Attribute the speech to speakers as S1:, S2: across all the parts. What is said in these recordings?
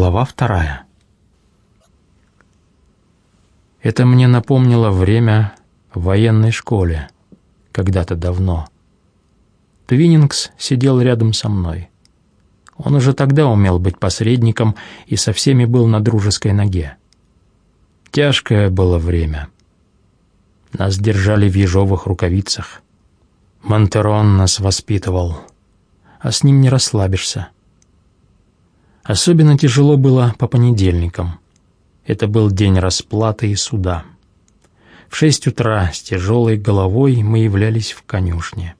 S1: Глава вторая. Это мне напомнило время в военной школе, когда-то давно. Твиннингс сидел рядом со мной. Он уже тогда умел быть посредником и со всеми был на дружеской ноге. Тяжкое было время. Нас держали в ежовых рукавицах. Монтерон нас воспитывал, а с ним не расслабишься. Особенно тяжело было по понедельникам. Это был день расплаты и суда. В шесть утра с тяжелой головой мы являлись в конюшне.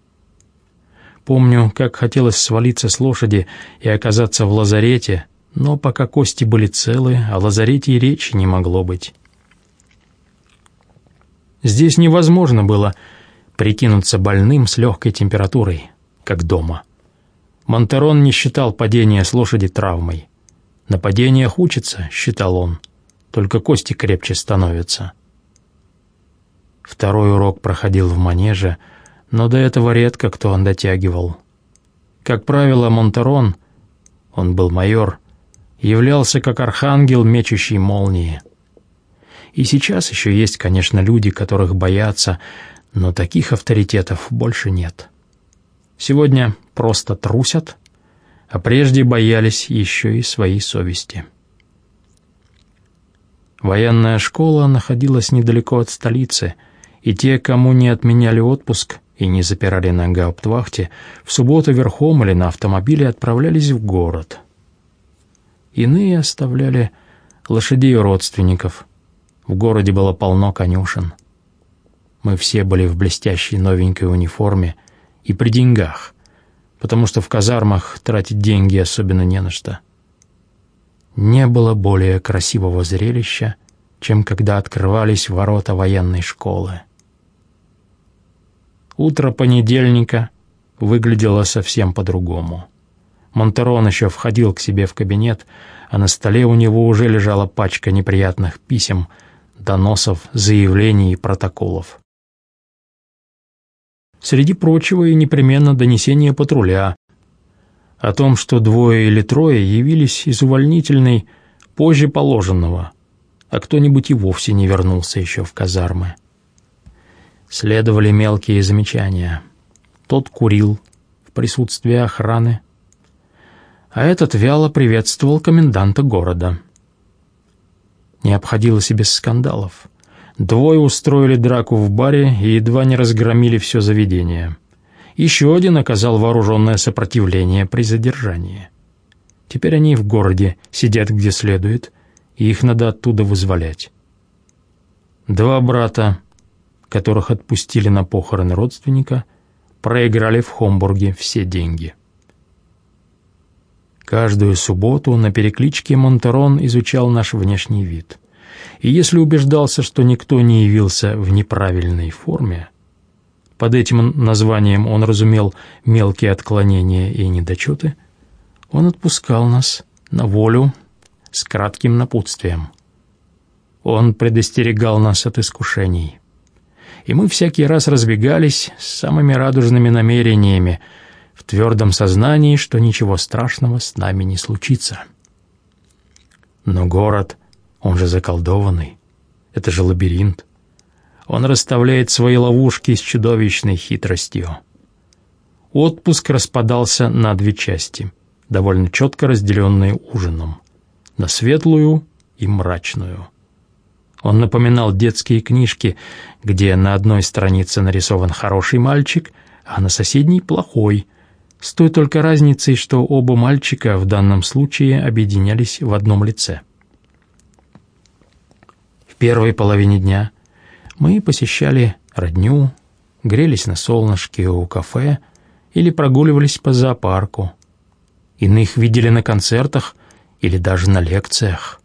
S1: Помню, как хотелось свалиться с лошади и оказаться в лазарете, но пока кости были целы, о лазарете и речи не могло быть. Здесь невозможно было прикинуться больным с легкой температурой, как дома. Монтерон не считал падение с лошади травмой. На учится, считал он, только кости крепче становятся. Второй урок проходил в манеже, но до этого редко кто он дотягивал. Как правило, Монтерон, он был майор, являлся как архангел, мечущий молнии. И сейчас еще есть, конечно, люди, которых боятся, но таких авторитетов больше нет. Сегодня просто трусят, а прежде боялись еще и своей совести. Военная школа находилась недалеко от столицы, и те, кому не отменяли отпуск и не запирали на гауптвахте, в субботу верхом или на автомобиле отправлялись в город. Иные оставляли лошадей у родственников. В городе было полно конюшен. Мы все были в блестящей новенькой униформе и при деньгах, потому что в казармах тратить деньги особенно не на что. Не было более красивого зрелища, чем когда открывались ворота военной школы. Утро понедельника выглядело совсем по-другому. Монтерон еще входил к себе в кабинет, а на столе у него уже лежала пачка неприятных писем, доносов, заявлений и протоколов. Среди прочего и непременно донесение патруля о том, что двое или трое явились из увольнительной позже положенного, а кто-нибудь и вовсе не вернулся еще в казармы. Следовали мелкие замечания. Тот курил в присутствии охраны, а этот вяло приветствовал коменданта города. Не обходилось и без скандалов. Двое устроили драку в баре и едва не разгромили все заведение. Еще один оказал вооруженное сопротивление при задержании. Теперь они в городе сидят где следует, и их надо оттуда вызволять. Два брата, которых отпустили на похороны родственника, проиграли в Хомбурге все деньги. Каждую субботу на перекличке Монтерон изучал наш внешний вид — и если убеждался, что никто не явился в неправильной форме, под этим названием он разумел мелкие отклонения и недочеты, он отпускал нас на волю с кратким напутствием. Он предостерегал нас от искушений. И мы всякий раз разбегались с самыми радужными намерениями, в твердом сознании, что ничего страшного с нами не случится. Но город он же заколдованный. Это же лабиринт. Он расставляет свои ловушки с чудовищной хитростью. Отпуск распадался на две части, довольно четко разделенные ужином. На светлую и мрачную. Он напоминал детские книжки, где на одной странице нарисован хороший мальчик, а на соседней — плохой, с той только разницей, что оба мальчика в данном случае объединялись в одном лице — первой половине дня мы посещали родню, грелись на солнышке у кафе или прогуливались по зоопарку. Иных видели на концертах или даже на лекциях.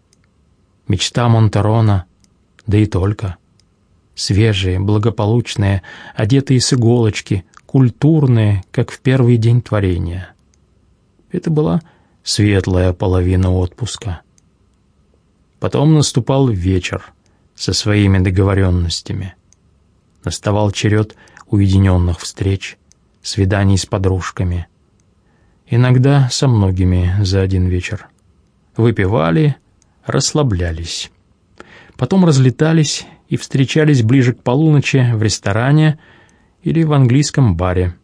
S1: Мечта Монтерона, да и только. Свежие, благополучные, одетые с иголочки, культурные, как в первый день творения. Это была светлая половина отпуска. Потом наступал вечер — со своими договоренностями. Наставал черед уединенных встреч, свиданий с подружками. Иногда со многими за один вечер. выпивали, расслаблялись. Потом разлетались и встречались ближе к полуночи в ресторане или в английском баре.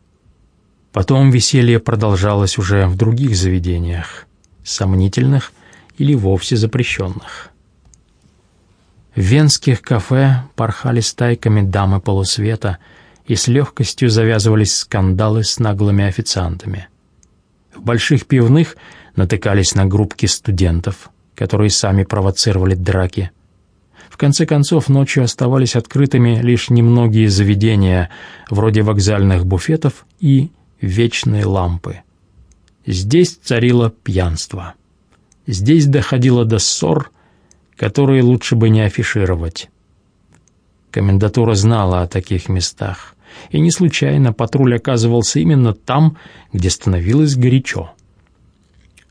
S1: Потом веселье продолжалось уже в других заведениях, сомнительных или вовсе запрещенных. В венских кафе порхали стайками дамы полусвета и с легкостью завязывались скандалы с наглыми официантами. В больших пивных натыкались на группки студентов, которые сами провоцировали драки. В конце концов, ночью оставались открытыми лишь немногие заведения, вроде вокзальных буфетов и вечной лампы. Здесь царило пьянство. Здесь доходило до ссор, которые лучше бы не афишировать. Комендатура знала о таких местах, и не случайно патруль оказывался именно там, где становилось горячо.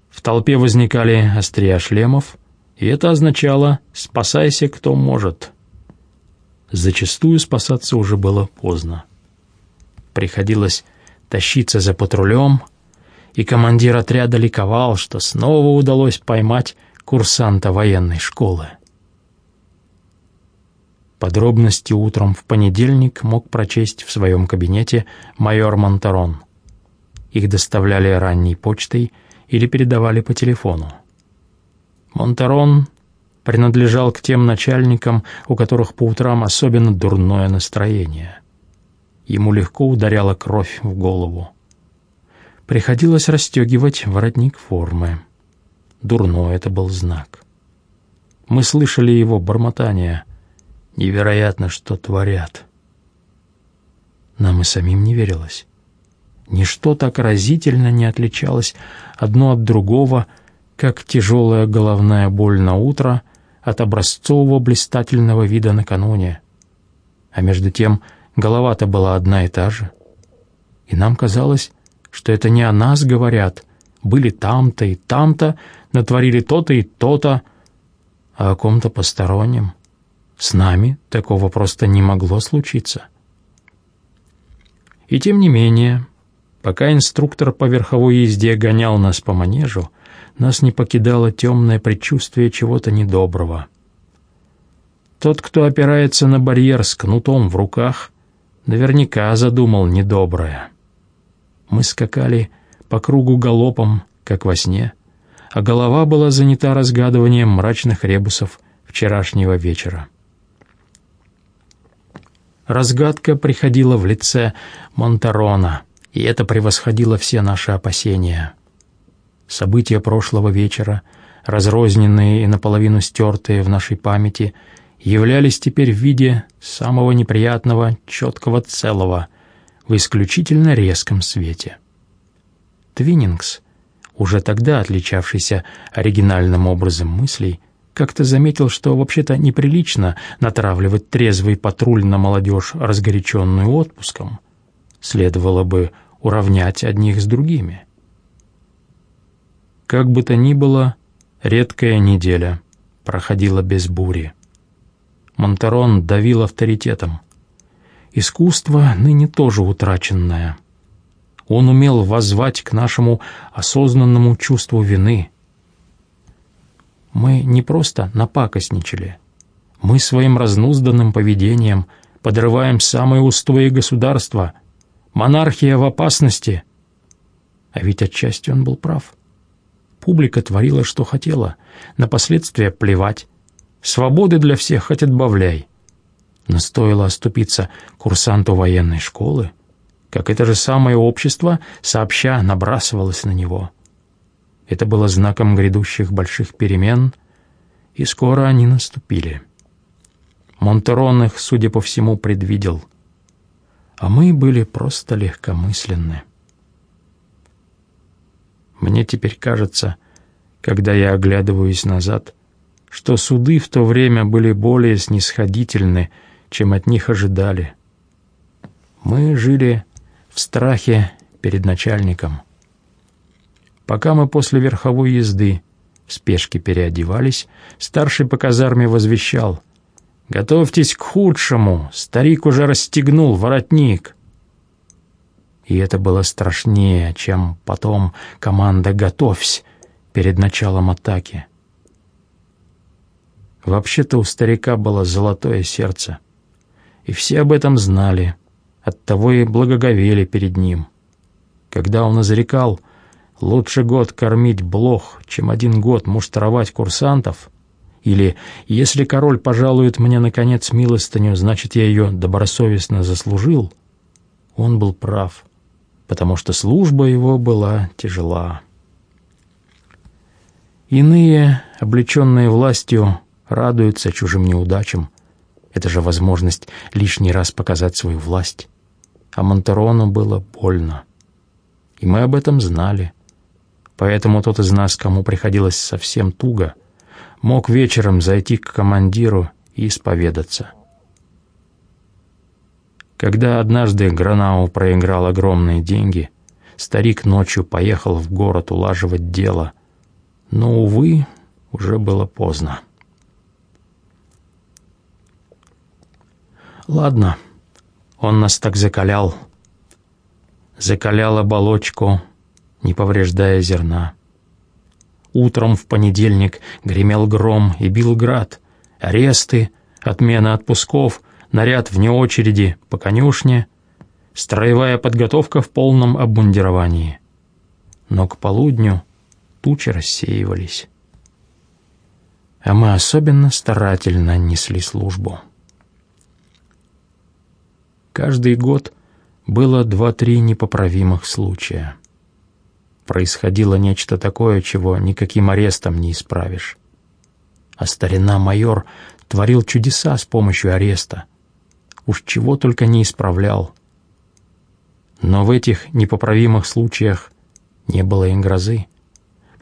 S1: В толпе возникали острия шлемов, и это означало «спасайся, кто может». Зачастую спасаться уже было поздно. Приходилось тащиться за патрулем, и командир отряда ликовал, что снова удалось поймать курсанта военной школы. Подробности утром в понедельник мог прочесть в своем кабинете майор Монтарон. Их доставляли ранней почтой или передавали по телефону. Монтарон принадлежал к тем начальникам, у которых по утрам особенно дурное настроение. Ему легко ударяла кровь в голову. Приходилось расстегивать воротник формы. Дурной это был знак. Мы слышали его бормотание. Невероятно, что творят. Нам и самим не верилось. Ничто так разительно не отличалось одно от другого, как тяжелая головная боль на утро от образцового блистательного вида накануне. А между тем голова-то была одна и та же. И нам казалось, что это не о нас говорят, были там-то и там-то, натворили то-то и то-то, а о ком-то постороннем. С нами такого просто не могло случиться. И тем не менее, пока инструктор по верховой езде гонял нас по манежу, нас не покидало темное предчувствие чего-то недоброго. Тот, кто опирается на барьер с кнутом в руках, наверняка задумал недоброе. Мы скакали по кругу галопом, как во сне, а голова была занята разгадыванием мрачных ребусов вчерашнего вечера. Разгадка приходила в лице Монтарона, и это превосходило все наши опасения. События прошлого вечера, разрозненные и наполовину стертые в нашей памяти, являлись теперь в виде самого неприятного, четкого целого, в исключительно резком свете. Твиннингс, уже тогда отличавшийся оригинальным образом мыслей, как-то заметил, что вообще-то неприлично натравливать трезвый патруль на молодежь, разгоряченную отпуском. Следовало бы уравнять одних с другими. Как бы то ни было, редкая неделя проходила без бури. Монтерон давил авторитетом. Искусство ныне тоже утраченное. Он умел воззвать к нашему осознанному чувству вины. Мы не просто напакостничали. Мы своим разнузданным поведением подрываем самые устои государства. Монархия в опасности. А ведь отчасти он был прав. Публика творила, что хотела. На последствия плевать. Свободы для всех хоть отбавляй. Но стоило оступиться курсанту военной школы, как это же самое общество сообща набрасывалось на него. Это было знаком грядущих больших перемен, и скоро они наступили. Монтерон их, судя по всему, предвидел. А мы были просто легкомысленны. Мне теперь кажется, когда я оглядываюсь назад, что суды в то время были более снисходительны, чем от них ожидали. Мы жили в страхе перед начальником. Пока мы после верховой езды в спешке переодевались, старший по казарме возвещал «Готовьтесь к худшему, старик уже расстегнул воротник». И это было страшнее, чем потом команда «Готовься» перед началом атаки. Вообще-то у старика было золотое сердце, и все об этом знали, оттого и благоговели перед ним. Когда он изрекал «лучше год кормить блох, чем один год муштровать курсантов», или «если король пожалует мне, наконец, милостыню, значит, я ее добросовестно заслужил», он был прав, потому что служба его была тяжела. Иные, облеченные властью, радуются чужим неудачам. Это же возможность лишний раз показать свою власть. А Монтерону было больно. И мы об этом знали. Поэтому тот из нас, кому приходилось совсем туго, мог вечером зайти к командиру и исповедаться. Когда однажды Гранау проиграл огромные деньги, старик ночью поехал в город улаживать дело, но, увы, уже было поздно. Ладно, он нас так закалял. Закалял оболочку, не повреждая зерна. Утром в понедельник гремел гром и бил град. Аресты, отмена отпусков, наряд вне очереди по конюшне, строевая подготовка в полном обмундировании. Но к полудню тучи рассеивались. А мы особенно старательно несли службу. Каждый год было два-три непоправимых случая. Происходило нечто такое, чего никаким арестом не исправишь. А старина-майор творил чудеса с помощью ареста. Уж чего только не исправлял. Но в этих непоправимых случаях не было и грозы.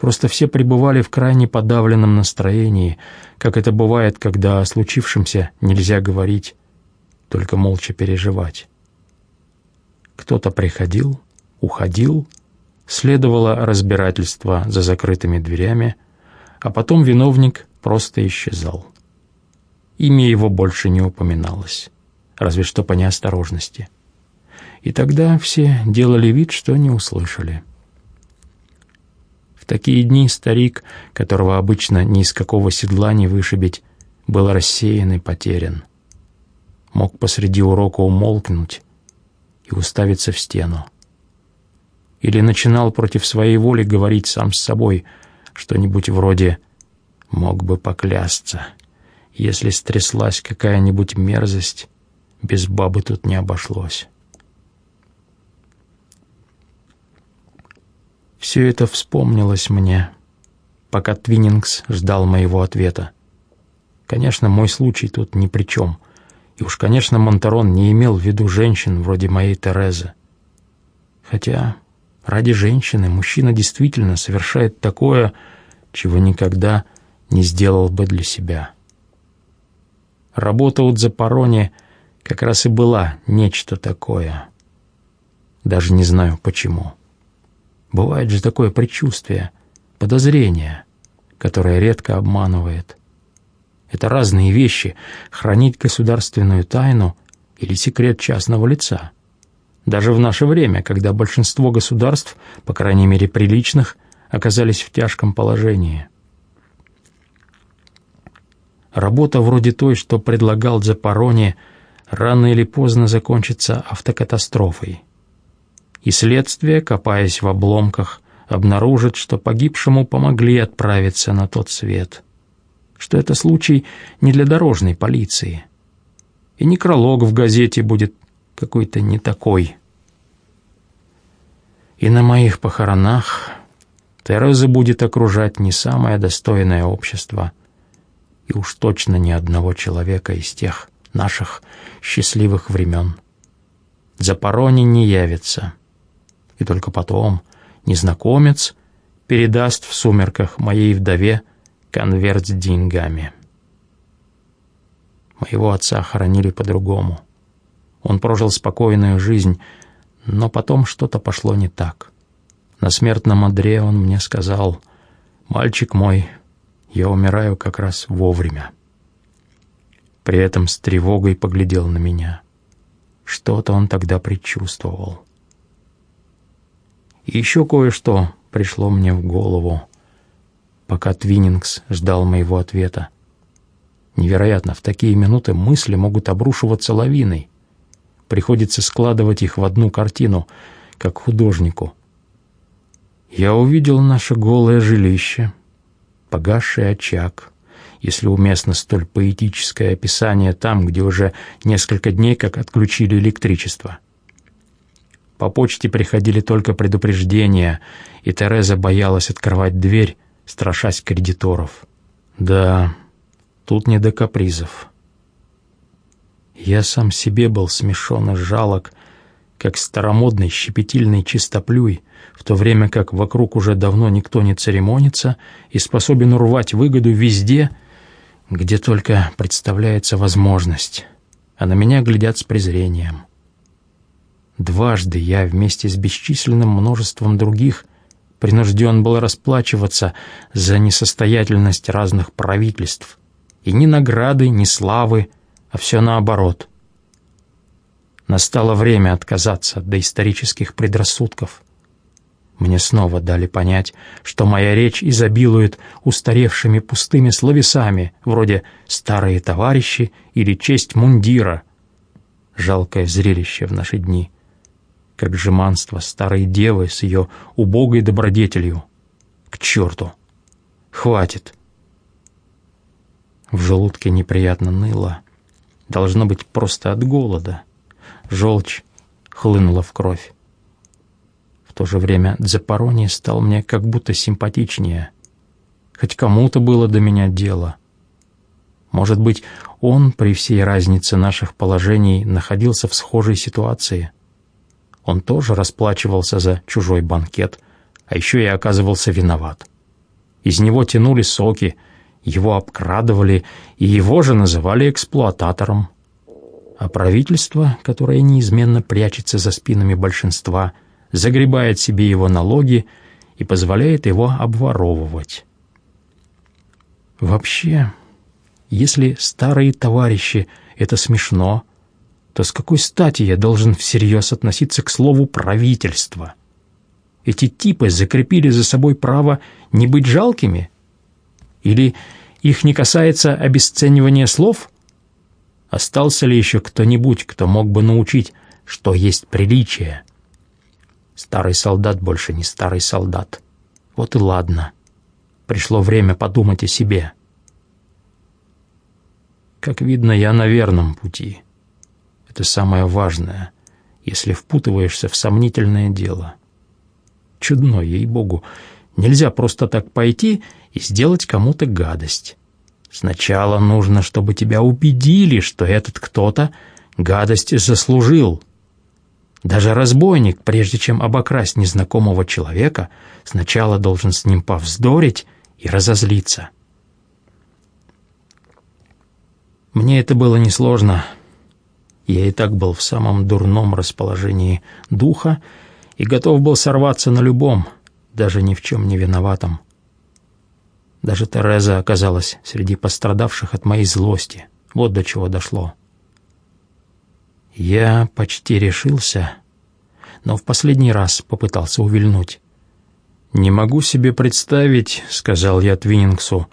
S1: Просто все пребывали в крайне подавленном настроении, как это бывает, когда о случившемся нельзя говорить, только молча переживать. Кто-то приходил, уходил, следовало разбирательство за закрытыми дверями, а потом виновник просто исчезал. Имя его больше не упоминалось, разве что по неосторожности. И тогда все делали вид, что не услышали. В такие дни старик, которого обычно ни из какого седла не вышибить, был рассеян и потерян мог посреди урока умолкнуть и уставиться в стену. Или начинал против своей воли говорить сам с собой что-нибудь вроде «мог бы поклясться, если стряслась какая-нибудь мерзость, без бабы тут не обошлось». Все это вспомнилось мне, пока Твиннингс ждал моего ответа. Конечно, мой случай тут ни при чем — и уж, конечно, Монтарон не имел в виду женщин вроде моей Терезы. Хотя ради женщины мужчина действительно совершает такое, чего никогда не сделал бы для себя. Работа у Дзапарони как раз и была нечто такое. Даже не знаю почему. Бывает же такое предчувствие, подозрение, которое редко обманывает. Это разные вещи — хранить государственную тайну или секрет частного лица. Даже в наше время, когда большинство государств, по крайней мере приличных, оказались в тяжком положении. Работа вроде той, что предлагал Дзапарони, рано или поздно закончится автокатастрофой. И следствие, копаясь в обломках, обнаружит, что погибшему помогли отправиться на тот свет — что это случай не для дорожной полиции. И некролог в газете будет какой-то не такой. И на моих похоронах Тереза будет окружать не самое достойное общество, и уж точно ни одного человека из тех наших счастливых времен. Запорони не явится, и только потом незнакомец передаст в сумерках моей вдове конверт с деньгами. Моего отца хоронили по-другому. Он прожил спокойную жизнь, но потом что-то пошло не так. На смертном одре он мне сказал, «Мальчик мой, я умираю как раз вовремя». При этом с тревогой поглядел на меня. Что-то он тогда предчувствовал. И еще кое-что пришло мне в голову пока Твиннингс ждал моего ответа. Невероятно, в такие минуты мысли могут обрушиваться лавиной. Приходится складывать их в одну картину, как художнику. Я увидел наше голое жилище, погасший очаг, если уместно столь поэтическое описание там, где уже несколько дней как отключили электричество. По почте приходили только предупреждения, и Тереза боялась открывать дверь, страшась кредиторов. Да, тут не до капризов. Я сам себе был смешон и жалок, как старомодный щепетильный чистоплюй, в то время как вокруг уже давно никто не церемонится и способен урвать выгоду везде, где только представляется возможность, а на меня глядят с презрением. Дважды я вместе с бесчисленным множеством других принужден был расплачиваться за несостоятельность разных правительств, и ни награды, ни славы, а все наоборот. Настало время отказаться от доисторических предрассудков — мне снова дали понять, что моя речь изобилует устаревшими пустыми словесами, вроде «старые товарищи» или «честь мундира». Жалкое зрелище в наши дни, как жеманство старой девы с ее убогой добродетелью. К черту! Хватит! В желудке неприятно ныло. Должно быть просто от голода. Желчь хлынула в кровь то же время Дзапарони стал мне как будто симпатичнее. Хоть кому-то было до меня дело. Может быть, он, при всей разнице наших положений, находился в схожей ситуации. Он тоже расплачивался за чужой банкет, а еще и оказывался виноват. Из него тянули соки, его обкрадывали, и его же называли эксплуататором. А правительство, которое неизменно прячется за спинами большинства – загребает себе его налоги и позволяет его обворовывать. Вообще, если старые товарищи — это смешно, то с какой стати я должен всерьез относиться к слову «правительство»? Эти типы закрепили за собой право не быть жалкими? Или их не касается обесценивания слов? Остался ли еще кто-нибудь, кто мог бы научить, что есть приличие? Старый солдат больше не старый солдат. Вот и ладно. Пришло время подумать о себе. Как видно, я на верном пути. Это самое важное, если впутываешься в сомнительное дело. Чудно, ей-богу, нельзя просто так пойти и сделать кому-то гадость. Сначала нужно, чтобы тебя убедили, что этот кто-то гадость заслужил, даже разбойник, прежде чем обокрасть незнакомого человека, сначала должен с ним повздорить и разозлиться. Мне это было несложно. Я и так был в самом дурном расположении духа и готов был сорваться на любом, даже ни в чем не виноватом. Даже Тереза оказалась среди пострадавших от моей злости. Вот до чего дошло. Я почти решился, но в последний раз попытался увильнуть. «Не могу себе представить», — сказал я Твиннингсу,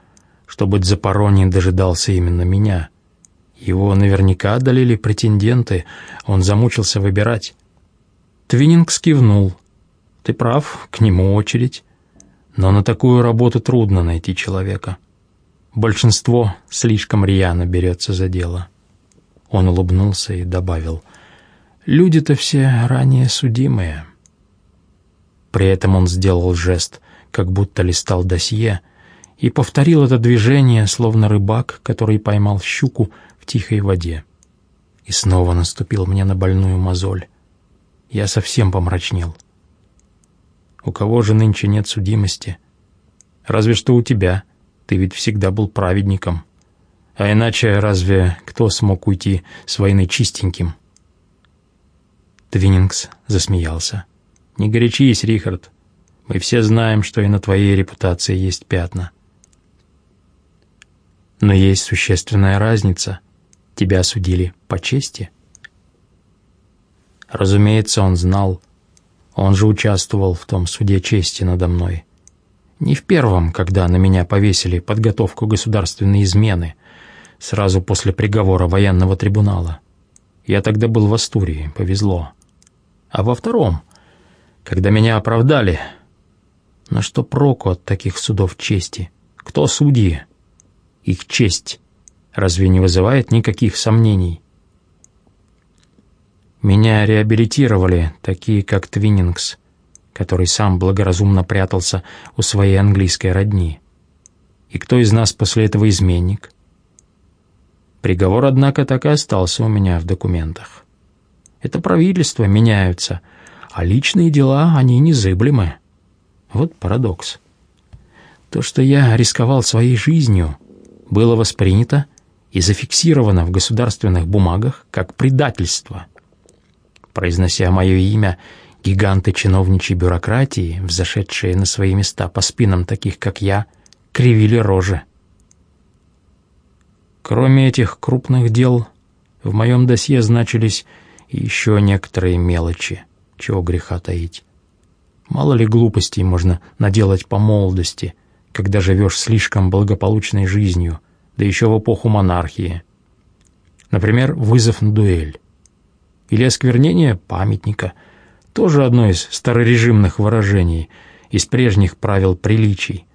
S1: чтобы Дзапарони дожидался именно меня. Его наверняка одолели претенденты, он замучился выбирать. Твиннингс кивнул. «Ты прав, к нему очередь. Но на такую работу трудно найти человека. Большинство слишком рьяно берется за дело». Он улыбнулся и добавил, «Люди-то все ранее судимые». При этом он сделал жест, как будто листал досье, и повторил это движение, словно рыбак, который поймал щуку тихой воде. И снова наступил мне на больную мозоль. Я совсем помрачнел. «У кого же нынче нет судимости? Разве что у тебя. Ты ведь всегда был праведником». А иначе разве кто смог уйти с войны чистеньким? Твиннингс засмеялся. «Не горячись, Рихард. Мы все знаем, что и на твоей репутации есть пятна. Но есть существенная разница. Тебя осудили по чести?» Разумеется, он знал. Он же участвовал в том суде чести надо мной. Не в первом, когда на меня повесили подготовку государственной измены, сразу после приговора военного трибунала. Я тогда был в Астурии, повезло. А во втором, когда меня оправдали. Но что проку от таких судов чести? Кто судьи? Их честь разве не вызывает никаких сомнений? Меня реабилитировали такие, как Твиннингс, который сам благоразумно прятался у своей английской родни. И кто из нас после этого изменник? Приговор, однако, так и остался у меня в документах. Это правительства меняются, а личные дела, они незыблемы. Вот парадокс. То, что я рисковал своей жизнью, было воспринято и зафиксировано в государственных бумагах как предательство. Произнося мое имя, гиганты чиновничьей бюрократии, взошедшие на свои места по спинам таких, как я, кривили рожи. Кроме этих крупных дел, в моем досье значились еще некоторые мелочи, чего греха таить. Мало ли глупостей можно наделать по молодости, когда живешь слишком благополучной жизнью, да еще в эпоху монархии. Например, вызов на дуэль. Или осквернение памятника, тоже одно из старорежимных выражений, из прежних правил приличий,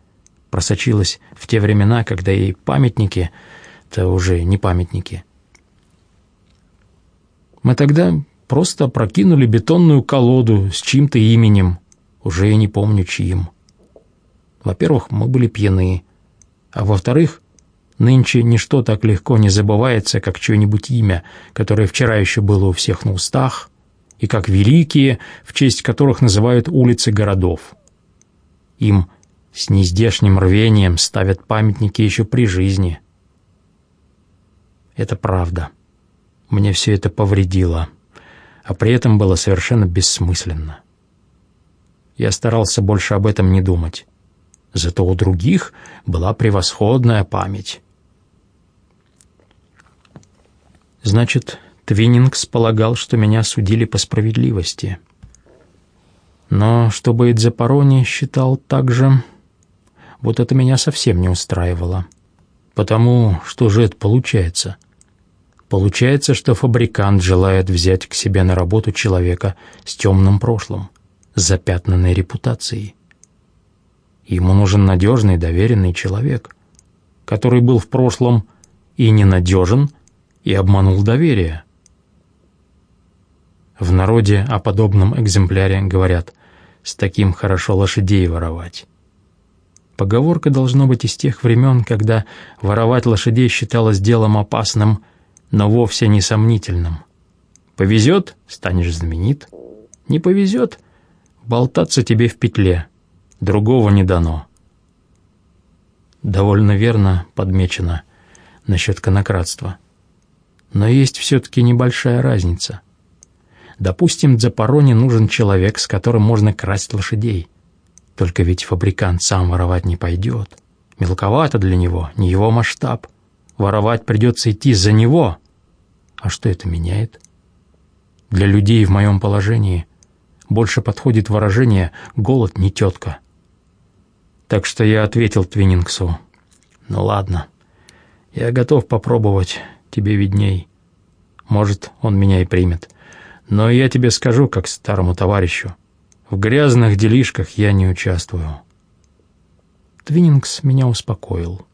S1: просочилось в те времена, когда и памятники — это уже не памятники. Мы тогда просто прокинули бетонную колоду с чьим-то именем, уже я не помню чьим. Во-первых, мы были пьяны, а во-вторых, нынче ничто так легко не забывается, как чье-нибудь имя, которое вчера еще было у всех на устах, и как великие, в честь которых называют улицы городов. Им с нездешним рвением ставят памятники еще при жизни – это правда. Мне все это повредило, а при этом было совершенно бессмысленно. Я старался больше об этом не думать. Зато у других была превосходная память. Значит, Твиннингс полагал, что меня судили по справедливости. Но чтобы Эдзапарони считал так же, вот это меня совсем не устраивало. Потому что же это получается — Получается, что фабрикант желает взять к себе на работу человека с темным прошлым, с запятнанной репутацией. Ему нужен надежный, доверенный человек, который был в прошлом и ненадежен, и обманул доверие. В народе о подобном экземпляре говорят «с таким хорошо лошадей воровать». Поговорка должно быть из тех времен, когда воровать лошадей считалось делом опасным но вовсе не сомнительным. Повезет — станешь знаменит. Не повезет — болтаться тебе в петле. Другого не дано. Довольно верно подмечено насчет конократства. Но есть все-таки небольшая разница. Допустим, Дзапароне нужен человек, с которым можно красть лошадей. Только ведь фабрикант сам воровать не пойдет. Мелковато для него, не его масштаб — Воровать придется идти за него. А что это меняет? Для людей в моем положении больше подходит выражение «голод не тетка». Так что я ответил Твиннингсу. «Ну ладно, я готов попробовать, тебе видней. Может, он меня и примет. Но я тебе скажу, как старому товарищу, в грязных делишках я не участвую». Твиннингс меня успокоил.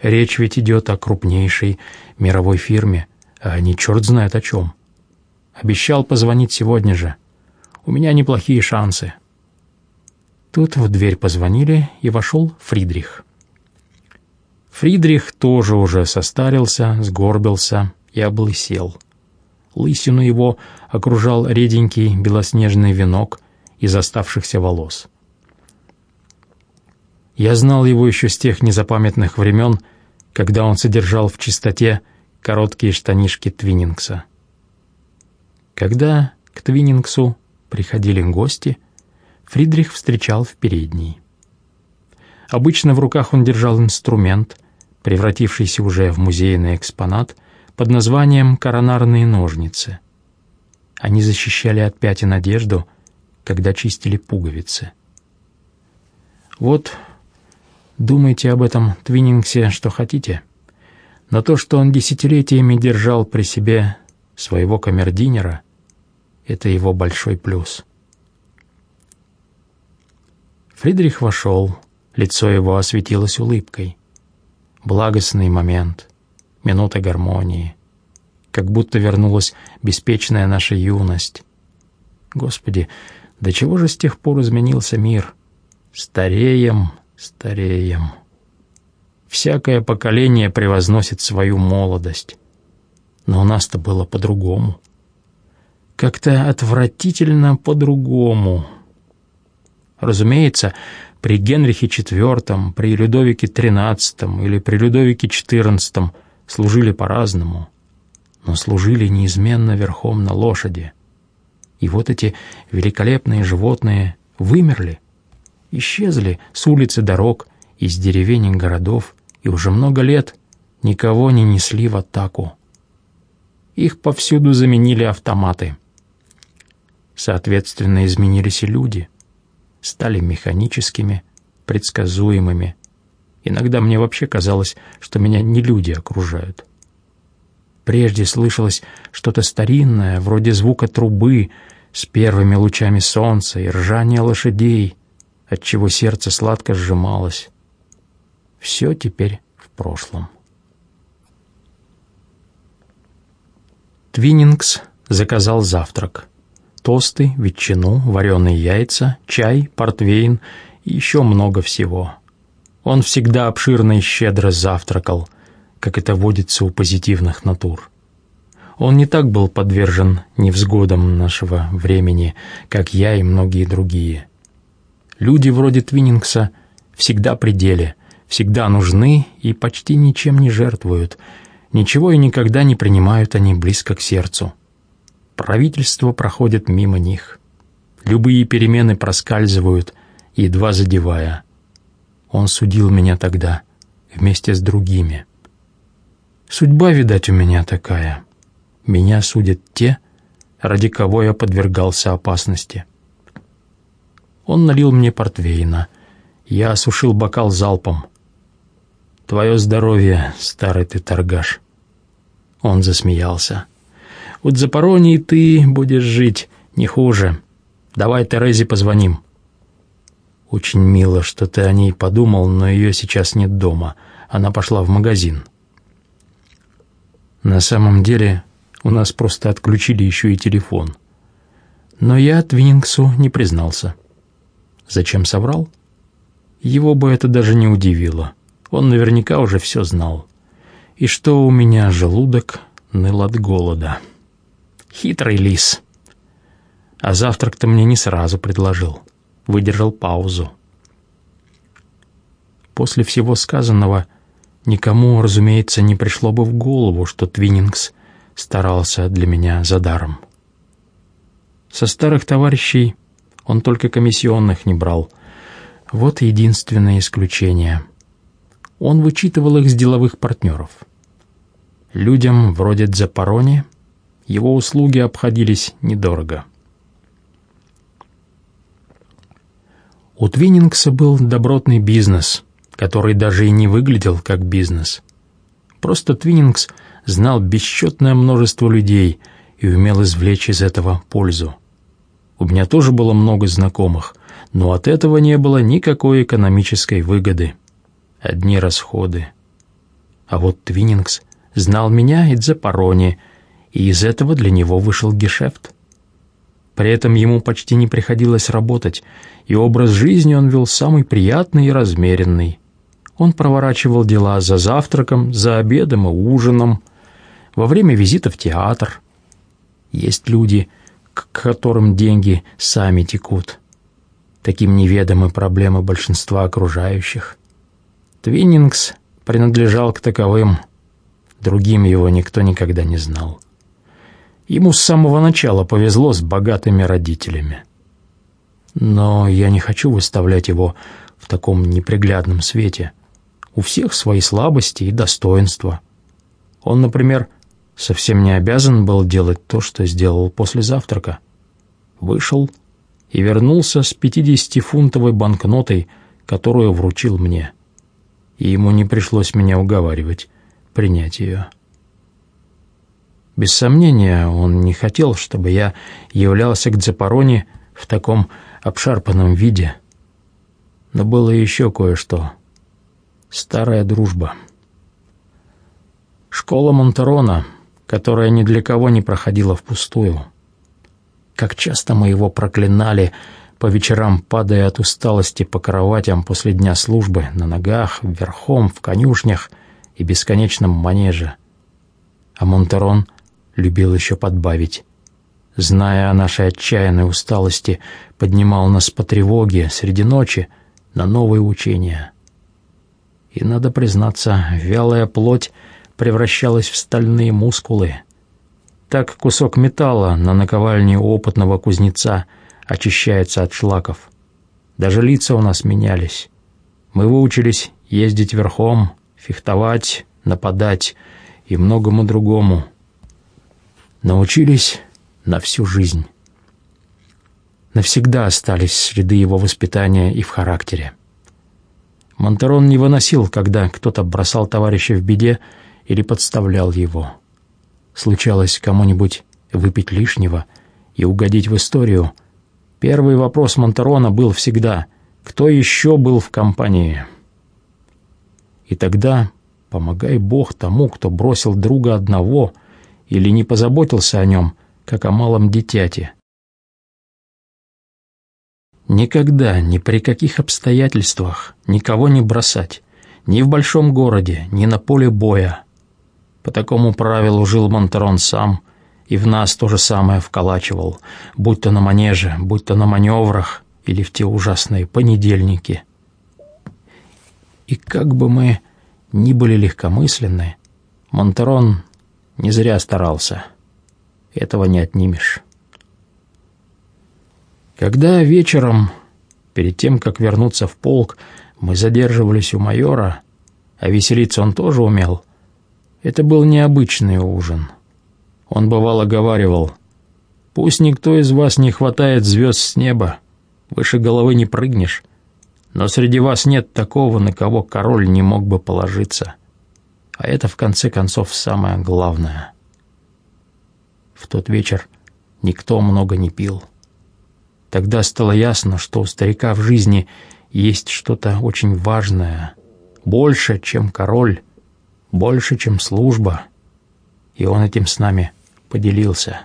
S1: Речь ведь идет о крупнейшей мировой фирме, а не черт знает о чем. Обещал позвонить сегодня же. У меня неплохие шансы. Тут в дверь позвонили, и вошел Фридрих. Фридрих тоже уже состарился, сгорбился и облысел. Лысину его окружал реденький белоснежный венок из оставшихся волос. Я знал его еще с тех незапамятных времен, когда он содержал в чистоте короткие штанишки Твиннингса. Когда к Твиннингсу приходили гости, Фридрих встречал в передней. Обычно в руках он держал инструмент, превратившийся уже в музейный экспонат, под названием «коронарные ножницы». Они защищали от пятен одежду, когда чистили пуговицы. Вот думайте об этом Твиннингсе, что хотите. Но то, что он десятилетиями держал при себе своего камердинера, это его большой плюс. Фридрих вошел, лицо его осветилось улыбкой. Благостный момент, минута гармонии, как будто вернулась беспечная наша юность. Господи, до чего же с тех пор изменился мир? Стареем, стареем. Всякое поколение превозносит свою молодость. Но у нас-то было по-другому. Как-то отвратительно по-другому. Разумеется, при Генрихе IV, при Людовике XIII или при Людовике XIV служили по-разному, но служили неизменно верхом на лошади. И вот эти великолепные животные вымерли, исчезли с улицы дорог, из деревень и городов, и уже много лет никого не несли в атаку. Их повсюду заменили автоматы. Соответственно, изменились и люди стали механическими, предсказуемыми. Иногда мне вообще казалось, что меня не люди окружают. Прежде слышалось что-то старинное, вроде звука трубы с первыми лучами солнца и ржания лошадей, отчего сердце сладко сжималось. Все теперь в прошлом. Твиннингс заказал завтрак тосты, ветчину, вареные яйца, чай, портвейн и еще много всего. Он всегда обширно и щедро завтракал, как это водится у позитивных натур. Он не так был подвержен невзгодам нашего времени, как я и многие другие. Люди вроде Твиннингса всегда при деле, всегда нужны и почти ничем не жертвуют, ничего и никогда не принимают они близко к сердцу. Правительство проходит мимо них. Любые перемены проскальзывают, едва задевая. Он судил меня тогда вместе с другими. Судьба, видать, у меня такая. Меня судят те, ради кого я подвергался опасности. Он налил мне портвейна. Я осушил бокал залпом. «Твое здоровье, старый ты торгаш!» Он засмеялся. Вот за Паронией ты будешь жить не хуже. Давай Терезе позвоним». «Очень мило, что ты о ней подумал, но ее сейчас нет дома. Она пошла в магазин». На самом деле у нас просто отключили еще и телефон. Но я Твиннингсу не признался. Зачем соврал? Его бы это даже не удивило. Он наверняка уже все знал. И что у меня желудок ныл от голода». Хитрый лис. А завтрак-то мне не сразу предложил. Выдержал паузу. После всего сказанного никому, разумеется, не пришло бы в голову, что Твиннингс старался для меня за даром. Со старых товарищей он только комиссионных не брал. Вот единственное исключение. Он вычитывал их с деловых партнеров. Людям вроде Дзапарони его услуги обходились недорого. У Твиннингса был добротный бизнес, который даже и не выглядел как бизнес. Просто Твиннингс знал бесчетное множество людей и умел извлечь из этого пользу. У меня тоже было много знакомых, но от этого не было никакой экономической выгоды. Одни расходы. А вот Твиннингс знал меня и Дзапарони – и из этого для него вышел гешефт. При этом ему почти не приходилось работать, и образ жизни он вел самый приятный и размеренный. Он проворачивал дела за завтраком, за обедом и ужином, во время визита в театр. Есть люди, к которым деньги сами текут. Таким неведомы проблемы большинства окружающих. Твиннингс принадлежал к таковым, другим его никто никогда не знал. Ему с самого начала повезло с богатыми родителями. Но я не хочу выставлять его в таком неприглядном свете. У всех свои слабости и достоинства. Он, например, совсем не обязан был делать то, что сделал после завтрака. Вышел и вернулся с 50-фунтовой банкнотой, которую вручил мне. И ему не пришлось меня уговаривать принять ее. Без сомнения, он не хотел, чтобы я являлся к Дзапароне в таком обшарпанном виде. Но было еще кое-что. Старая дружба. Школа Монтерона, которая ни для кого не проходила впустую. Как часто мы его проклинали, по вечерам падая от усталости по кроватям после дня службы, на ногах, верхом, в конюшнях и бесконечном манеже. А Монтерон любил еще подбавить. Зная о нашей отчаянной усталости, поднимал нас по тревоге среди ночи на новые учения. И, надо признаться, вялая плоть превращалась в стальные мускулы. Так кусок металла на наковальне опытного кузнеца очищается от шлаков. Даже лица у нас менялись. Мы выучились ездить верхом, фехтовать, нападать и многому другому. Научились на всю жизнь. Навсегда остались следы его воспитания и в характере. Монтерон не выносил, когда кто-то бросал товарища в беде или подставлял его. Случалось кому-нибудь выпить лишнего и угодить в историю. Первый вопрос Монтерона был всегда «Кто еще был в компании?» И тогда помогай Бог тому, кто бросил друга одного или не позаботился о нем, как о малом дитяте. Никогда, ни при каких обстоятельствах никого не бросать, ни в большом городе, ни на поле боя. По такому правилу жил Монтерон сам, и в нас то же самое вколачивал, будь то на манеже, будь то на маневрах или в те ужасные понедельники. И как бы мы ни были легкомысленны, Монтерон не зря старался. Этого не отнимешь. Когда вечером, перед тем, как вернуться в полк, мы задерживались у майора, а веселиться он тоже умел, это был необычный ужин. Он бывало говаривал, «Пусть никто из вас не хватает звезд с неба, выше головы не прыгнешь, но среди вас нет такого, на кого король не мог бы положиться. А это, в конце концов, самое главное». В тот вечер никто много не пил. Тогда стало ясно, что у старика в жизни есть что-то очень важное, больше, чем король, больше, чем служба, и он этим с нами поделился.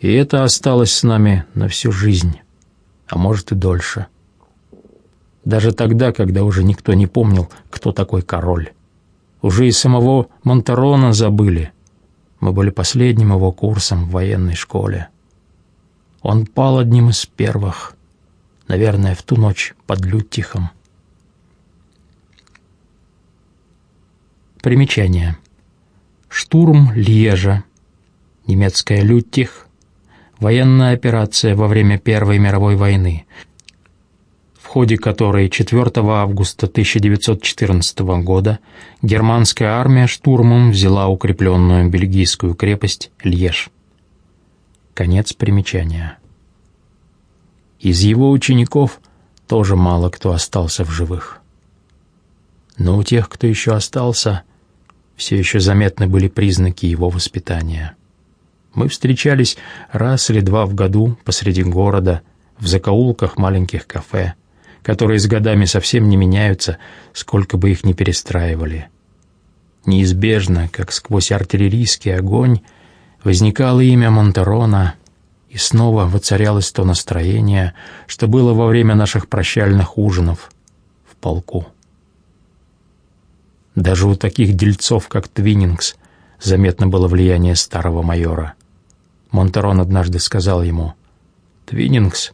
S1: И это осталось с нами на всю жизнь, а может и дольше. Даже тогда, когда уже никто не помнил, кто такой король. Уже и самого Монтерона забыли — мы были последним его курсом в военной школе. Он пал одним из первых, наверное, в ту ночь под Лютихом. Примечание. Штурм Льежа. Немецкая Лютих. Военная операция во время Первой мировой войны – ходе которой 4 августа 1914 года германская армия штурмом взяла укрепленную бельгийскую крепость Льеж. Конец примечания. Из его учеников тоже мало кто остался в живых. Но у тех, кто еще остался, все еще заметны были признаки его воспитания. Мы встречались раз или два в году посреди города, в закоулках маленьких кафе, которые с годами совсем не меняются, сколько бы их ни перестраивали. Неизбежно, как сквозь артиллерийский огонь, возникало имя Монтерона, и снова воцарялось то настроение, что было во время наших прощальных ужинов в полку. Даже у таких дельцов, как Твиннингс, заметно было влияние старого майора. Монтерон однажды сказал ему, «Твиннингс,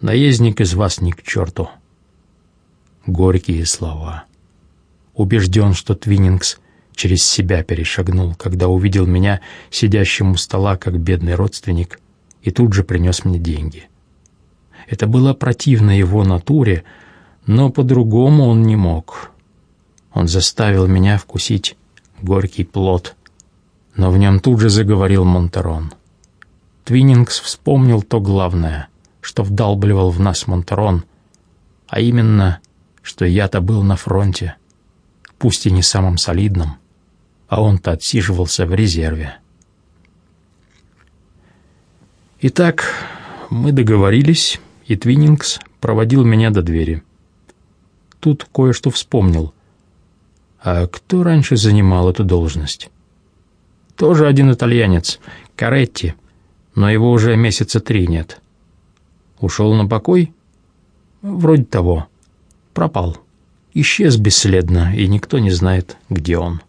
S1: наездник из вас ни к черту» горькие слова. Убежден, что Твиннингс через себя перешагнул, когда увидел меня сидящим у стола, как бедный родственник, и тут же принес мне деньги. Это было противно его натуре, но по-другому он не мог. Он заставил меня вкусить горький плод, но в нем тут же заговорил Монтерон. Твиннингс вспомнил то главное, что вдалбливал в нас Монтерон, а именно, что я-то был на фронте, пусть и не самым солидным, а он-то отсиживался в резерве. Итак, мы договорились, и Твиннингс проводил меня до двери. Тут кое-что вспомнил. А кто раньше занимал эту должность? Тоже один итальянец, Каретти, но его уже месяца три нет. Ушел на покой? Вроде того. Пропал. Исчез бесследно, и никто не знает, где он.